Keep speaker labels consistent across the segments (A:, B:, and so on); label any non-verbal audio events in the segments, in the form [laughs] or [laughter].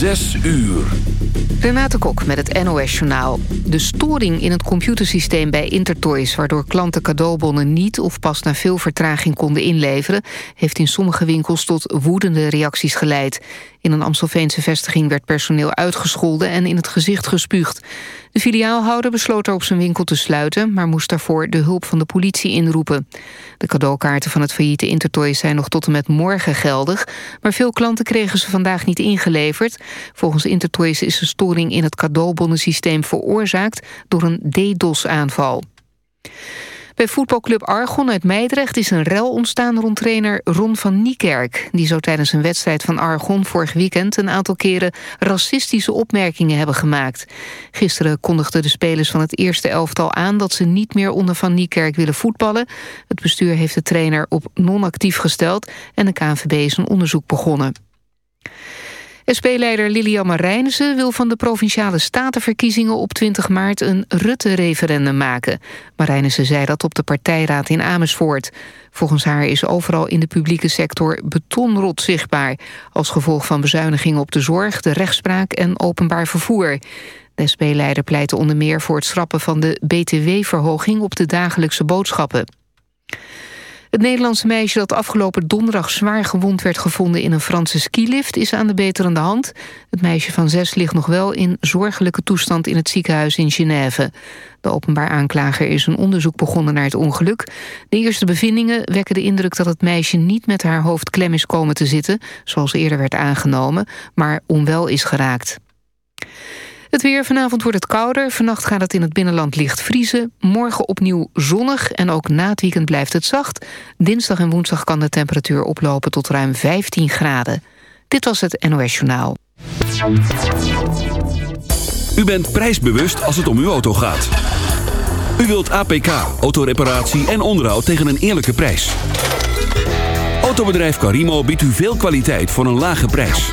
A: Zes uur.
B: Renate Kok met het NOS Journaal. De storing in het computersysteem bij Intertoys... waardoor klanten cadeaubonnen niet of pas na veel vertraging konden inleveren... heeft in sommige winkels tot woedende reacties geleid. In een Amstelveense vestiging werd personeel uitgescholden... en in het gezicht gespuugd. De filiaalhouder besloot er op zijn winkel te sluiten... maar moest daarvoor de hulp van de politie inroepen. De cadeaukaarten van het failliete Intertoys zijn nog tot en met morgen geldig... maar veel klanten kregen ze vandaag niet ingeleverd. Volgens Intertoys is de storing in het cadeaubonnensysteem veroorzaakt... door een DDoS-aanval. Bij voetbalclub Argon uit Meidrecht is een rel ontstaan rond trainer Ron van Niekerk. Die zou tijdens een wedstrijd van Argon vorig weekend een aantal keren racistische opmerkingen hebben gemaakt. Gisteren kondigden de spelers van het eerste elftal aan dat ze niet meer onder van Niekerk willen voetballen. Het bestuur heeft de trainer op non-actief gesteld en de KNVB is een onderzoek begonnen. SP-leider Lilian Marijnissen wil van de Provinciale Statenverkiezingen op 20 maart een Rutte-referendum maken. Marijnissen zei dat op de partijraad in Amersfoort. Volgens haar is overal in de publieke sector betonrot zichtbaar... als gevolg van bezuinigingen op de zorg, de rechtspraak en openbaar vervoer. De SP-leider pleitte onder meer voor het schrappen van de btw-verhoging op de dagelijkse boodschappen. Het Nederlandse meisje dat afgelopen donderdag zwaar gewond werd gevonden in een Franse skilift is aan de beterende hand. Het meisje van zes ligt nog wel in zorgelijke toestand in het ziekenhuis in Genève. De openbaar aanklager is een onderzoek begonnen naar het ongeluk. De eerste bevindingen wekken de indruk dat het meisje niet met haar hoofd klem is komen te zitten, zoals eerder werd aangenomen, maar onwel is geraakt. Het weer vanavond wordt het kouder. Vannacht gaat het in het binnenland licht vriezen. Morgen opnieuw zonnig en ook na het weekend blijft het zacht. Dinsdag en woensdag kan de temperatuur oplopen tot ruim 15 graden. Dit was het NOS Journaal.
A: U bent prijsbewust als het om uw auto gaat. U wilt APK, autoreparatie en onderhoud tegen een eerlijke prijs. Autobedrijf Carimo biedt u veel kwaliteit voor een lage prijs.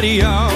C: somebody else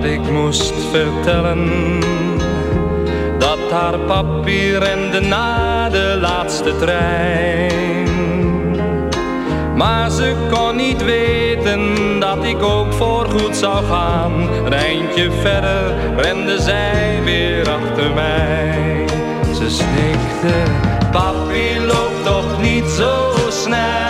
C: dat ik moest vertellen. Dat haar papier rende na de laatste trein. Maar ze kon niet weten dat ik ook voorgoed zou gaan. Een eindje verder rende zij weer achter mij. Ze snikte, papi loopt toch niet zo snel.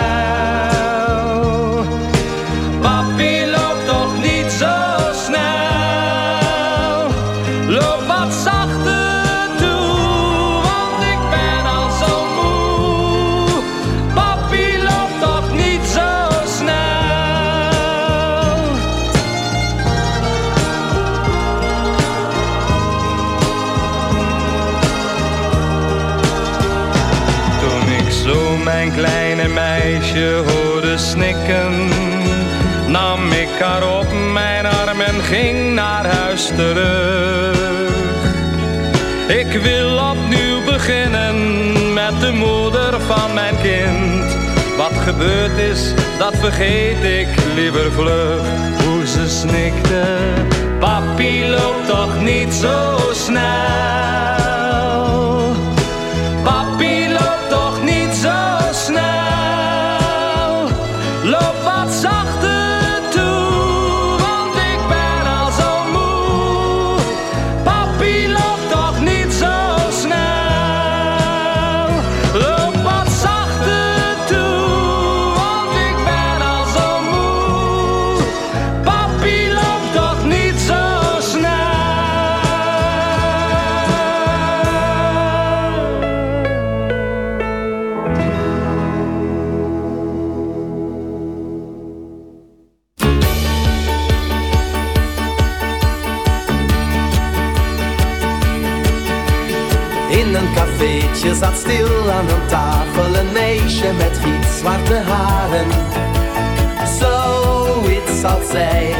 D: Terug. Ik wil opnieuw beginnen met de moeder van mijn kind. Wat gebeurd is, dat vergeet ik liever vlug. Hoe ze snikte, papi loopt toch niet zo snel.
E: Een tafel, een meisje met zwarte haren. Zoiets als zij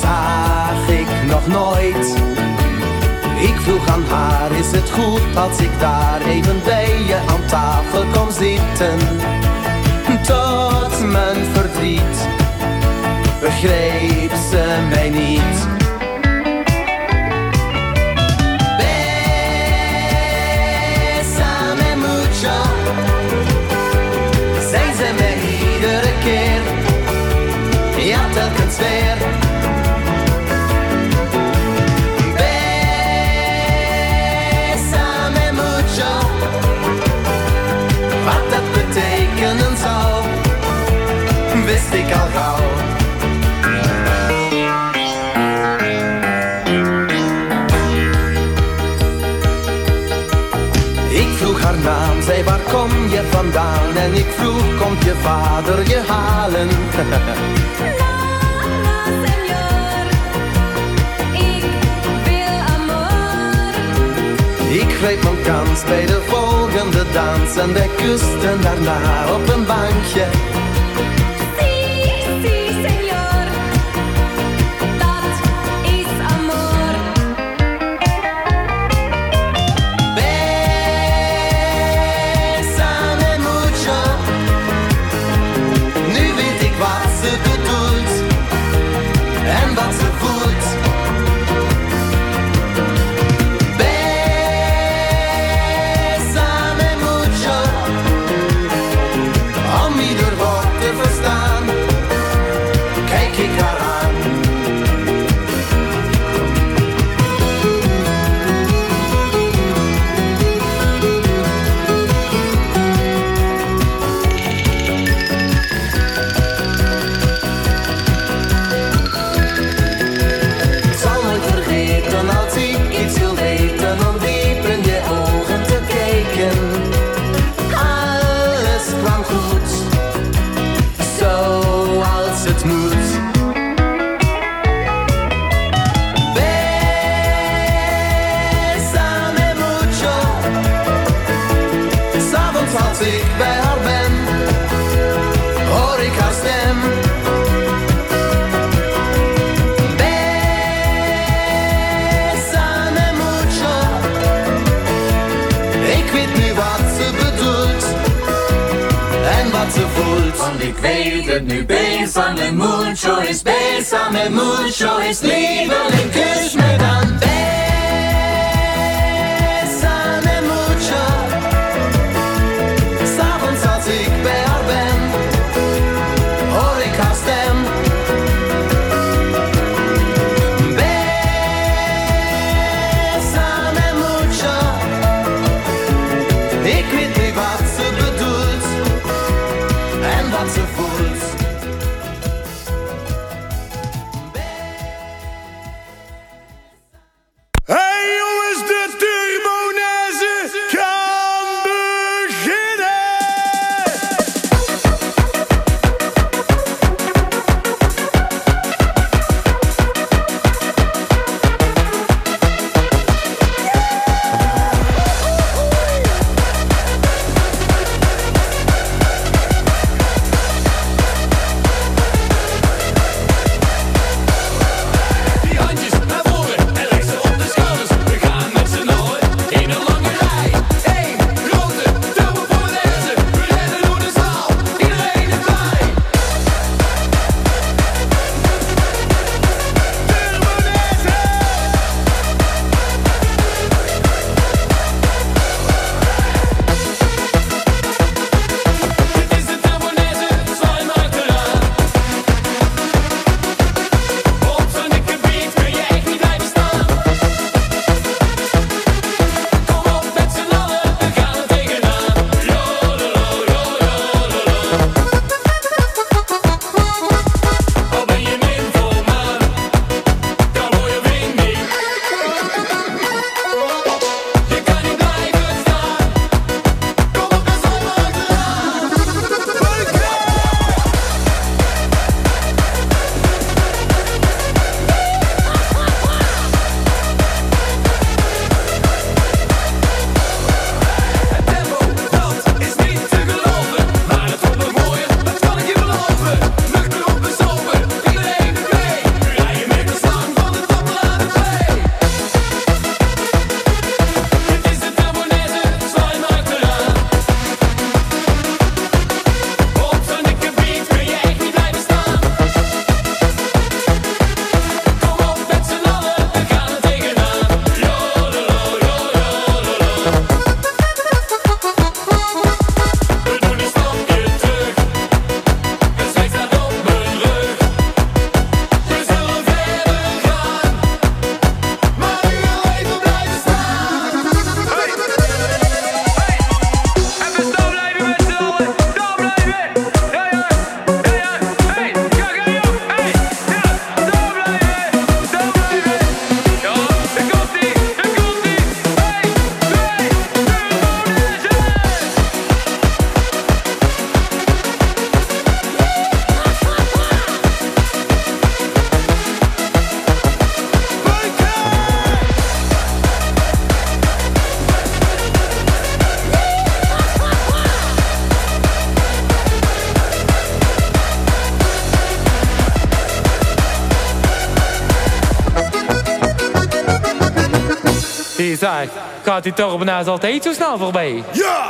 E: zag ik nog nooit. Ik vroeg aan haar, is het goed als ik daar even bij je aan tafel kom zitten? Vandaan? En ik vroeg, komt je vader je halen? [laughs] Ik greep mijn kans bij de volgende dans en wij kusten daarna op een bankje.
F: Nu Bésame mucho is bésame mucho is lieveling kus me dan Bésame
G: Zeg, gaat die toch nou altijd zo snel voorbij?
E: Ja!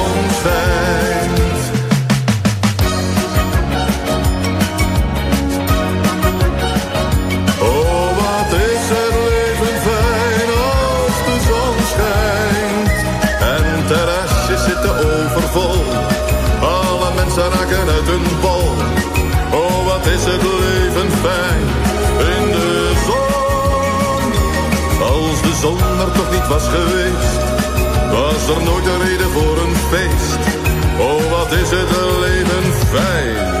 H: Er toch niet was geweest. Was er nooit een reden voor een feest? Oh, wat is het een leven fijn.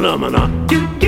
I: マナー
J: マ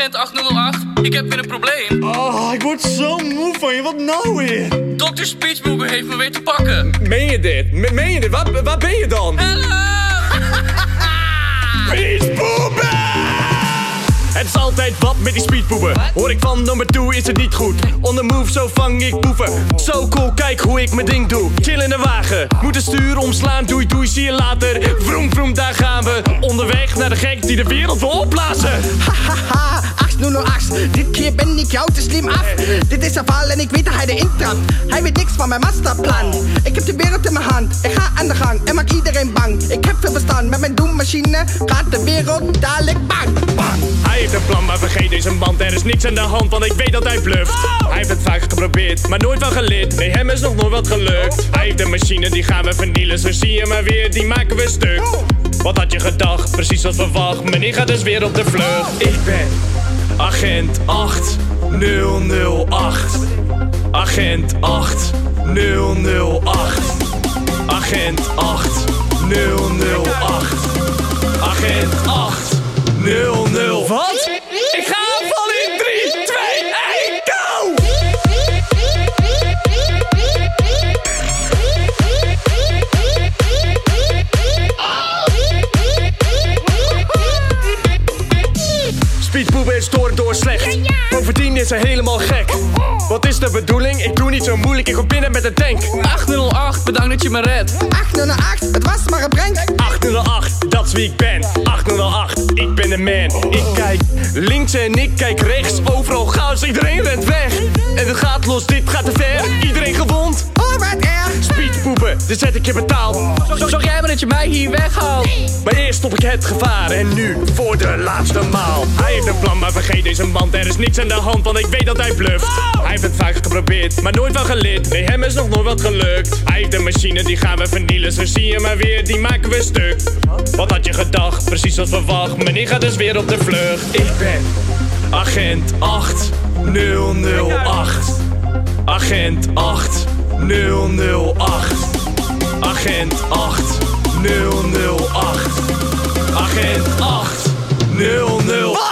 J: agent 808, ik heb weer een probleem.
K: Oh, ik word zo moe van je. Wat nou weer?
J: Dr. Speechboeker heeft me weer te pakken.
K: Meen je dit? Me- meen je dit? Waar, waar ben je dan? [laughs] Speedpoepen! Het is altijd wat met die speedpoepen. Hoor ik van nummer 2 is het niet goed. On the move, zo vang ik poepen. Zo cool, kijk hoe ik mijn ding doe. Chill in de wagen, moet het stuur omslaan. Doei doei, zie je later. Vroom vroom, daar gaan we. Onderweg naar de gek die de wereld wil opblazen. [laughs]
L: Haha, 8008, dit keer ben ik jou te slim af. Dit is een val en ik weet dat hij erin trapt. Hij weet niks van mijn masterplan. Ik heb de wereld in mijn hand, ik ga aan de gang en maak iedereen bang. Ik heb veel verstand, met mijn doemmachine gaat de wereld dadelijk bang. bang.
K: Hij heeft een plan, maar vergeet deze band. Er is niks aan de hand, want ik weet dat hij bluft. Hij heeft het vaak geprobeerd, maar nooit van geleerd. Nee, hem is nog nooit wat gelukt. Hij heeft een machine, die gaan we vernielen. Zo zie je maar weer, die maken we stuk. Wat had je gedacht? Precies als verwacht. Meneer gaat dus weer op de vlucht. Ik ben agent 8008. Agent 8008. Agent 8008. Agent 800. Wat? Is door en door slecht. Bovendien is hij helemaal gek. Wat is de bedoeling? Ik doe niet zo moeilijk, ik kom binnen met een tank.
J: 808, bedankt dat je me redt.
L: 808, het was maar een prank.
K: 808, dat is wie ik ben. 808, ik ben de man. Ik kijk links en ik kijk rechts. Overal chaos, iedereen rent weg. En het gaat los, dit gaat te ver. Iedereen gewond. Speedpoepen, dit zet ik je betaald.
J: Zo Zorg jij maar dat je mij hier weghaalt.
K: Maar eerst stop ik het gevaar en nu voor de laatste maal. Hij heeft een plan, maar vergeet deze band. Er is niks aan de hand, want ik weet dat hij bluft. Hij heeft het vaak geprobeerd, maar nooit van geleerd. Nee, hem is nog nooit wat gelukt. Hij heeft een machine, die gaan we vernielen. Zo zie je maar weer, die maken we stuk. Wat had je gedacht? Precies als verwacht. Meneer gaat dus weer op de vlucht. Ik ben agent 8008. Agent 008 Agent
M: 8 008 Agent 8 00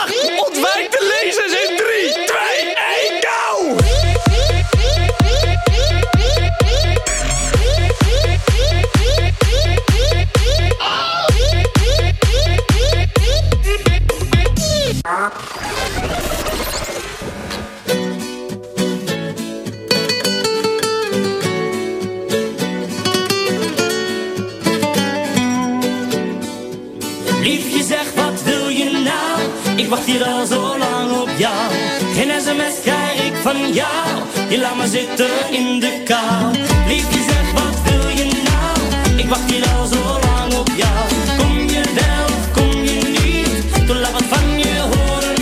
M: jou. Geen sms krijg ik van jou. Je laat me zitten in de kou. Liefje zeg, wat wil je nou? Ik wacht hier al zo lang op jou. Kom je wel of kom je niet? Toen laat wat van je horen.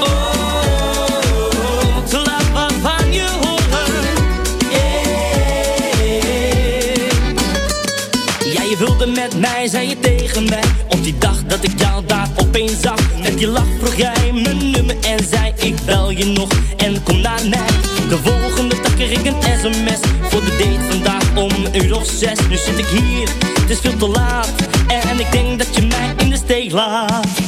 M: Oh, toen laat wat van je horen. Yeah. Ja, je wilde met mij, zei je tegen mij. Op die dag dat ik jou daar opeens zag. En die lach vroeg jij en kom naar mij. De volgende dag kreeg ik een sms voor de date vandaag om een uur of zes. Nu zit ik hier, het is veel te laat en ik denk dat je mij in de steek laat.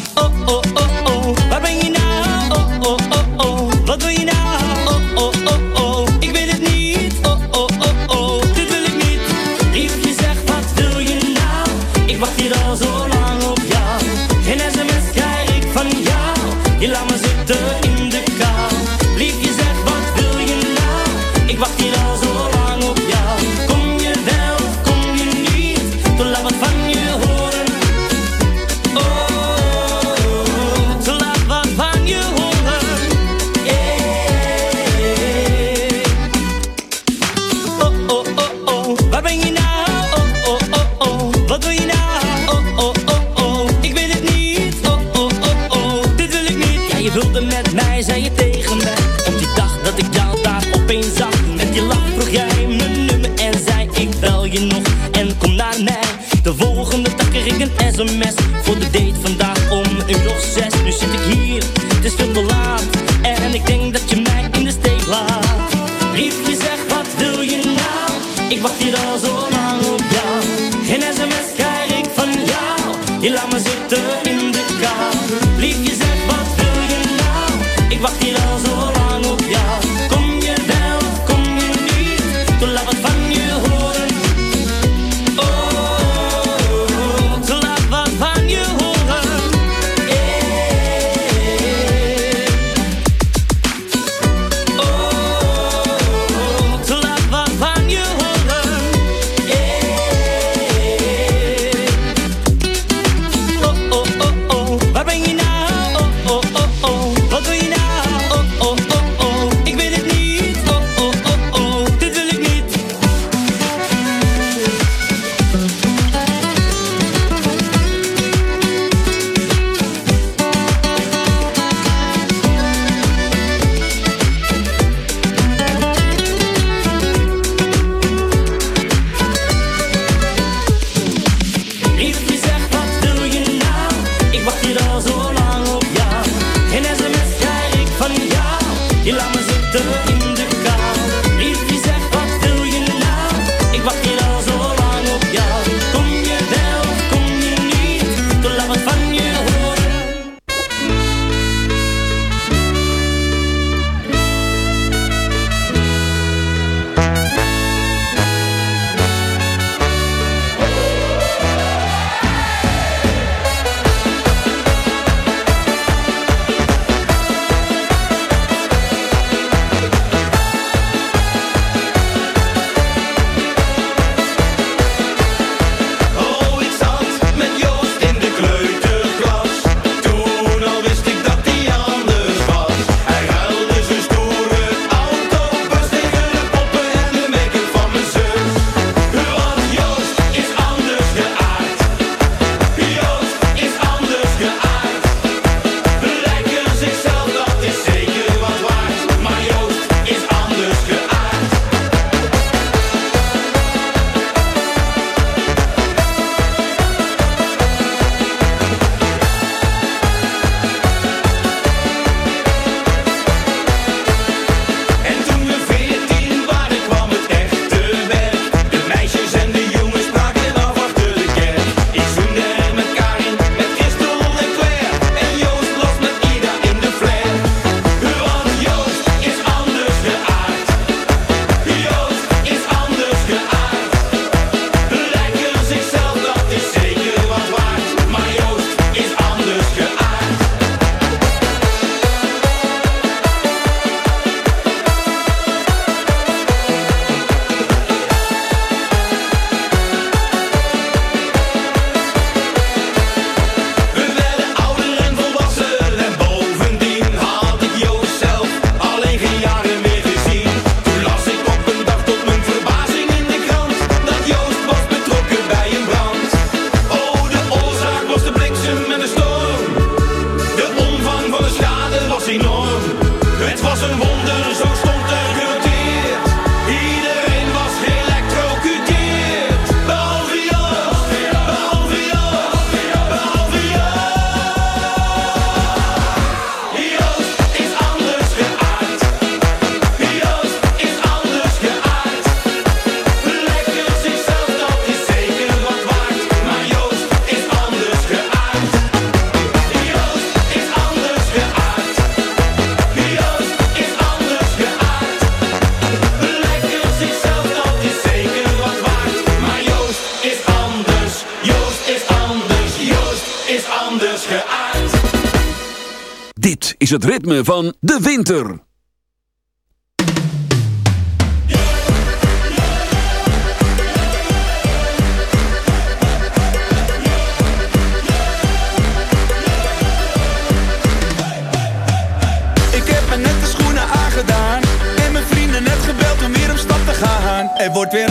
A: Is het ritme van de winter?
N: Ik heb me net de schoenen aangedaan en mijn vrienden net gebeld om weer om stad te gaan. Er wordt weer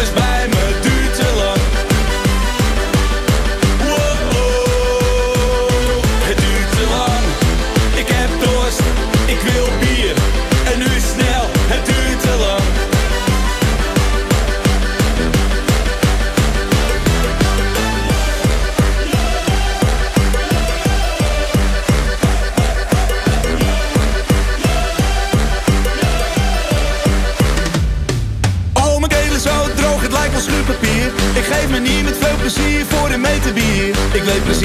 N: is eens bij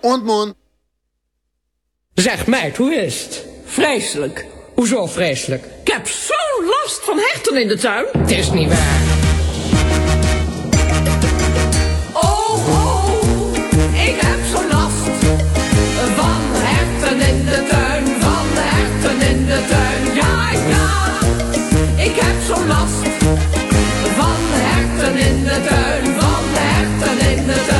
O: Ontmoen.
P: Zeg meid, hoe is het? Vreselijk. Hoezo vreselijk? Ik heb zo'n last van herten in de tuin. Het is niet waar.
F: Oh, oh, ik heb zo'n last van herten in de tuin. Van herten in de tuin, ja, ja. Ik heb zo'n last van herten in de tuin. Van herten in de tuin.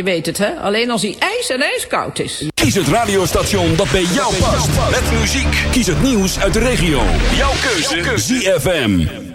P: je weet het hè. Alleen als hij ijs en ijskoud is.
A: Kies het radiostation dat bij jou past. Met muziek. Kies het nieuws uit de regio. Jouw keuze.
Q: Jouw keuze. ZFM.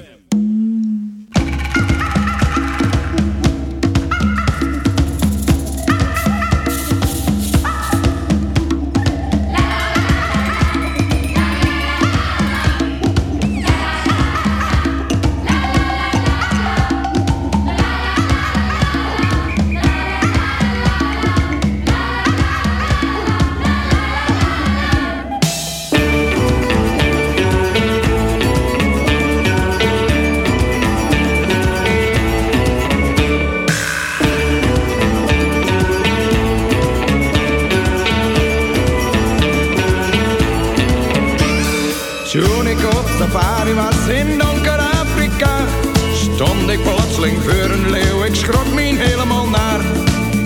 Q: in donker Afrika. Stond ik plotseling voor een leeuw, ik schrok me helemaal naar.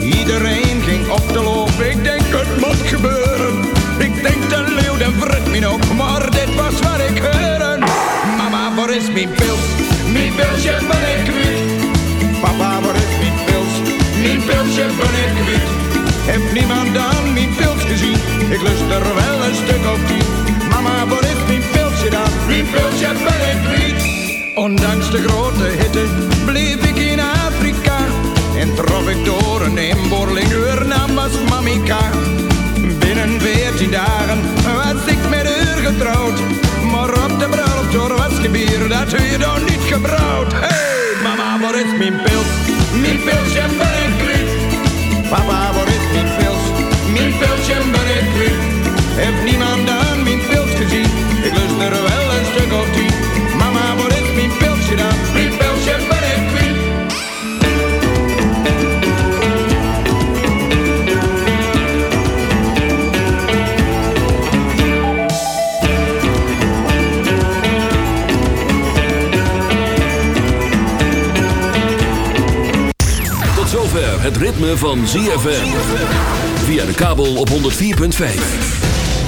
Q: Iedereen ging op de loop, ik denk het moet gebeuren. Ik denk de leeuw, dan vrit me op, maar dit was waar ik hoorde. Mama, waar is mijn pils? Mijn pilsje ben ik kwijt. Papa, waar is mijn pils? Mijn pilsje ben ik kwijt. Heeft niemand dan mijn pils gezien? Ik lust er wel Ondanks de grote hitte bleef ik in Afrika. En trof ik door een inboorling uur namens Mamika. Binnen veertien dagen was ik met haar getrouwd. Maar op de bruiloft door was gebier, dat u je dan niet gebrouwd. Hey mama, wat is mijn pils? Mijn pilsje buikriet. Papa, wat is mijn pils? Mijn pilsje niet. Heeft niemand aan mijn pils gezien? Ik lust er wel stuk of tien. Mama, wat is mijn pilsje dan? Mijn pilsje ben ik kwijt.
A: Tot zover het ritme van ZFM. Via de kabel op 104.5.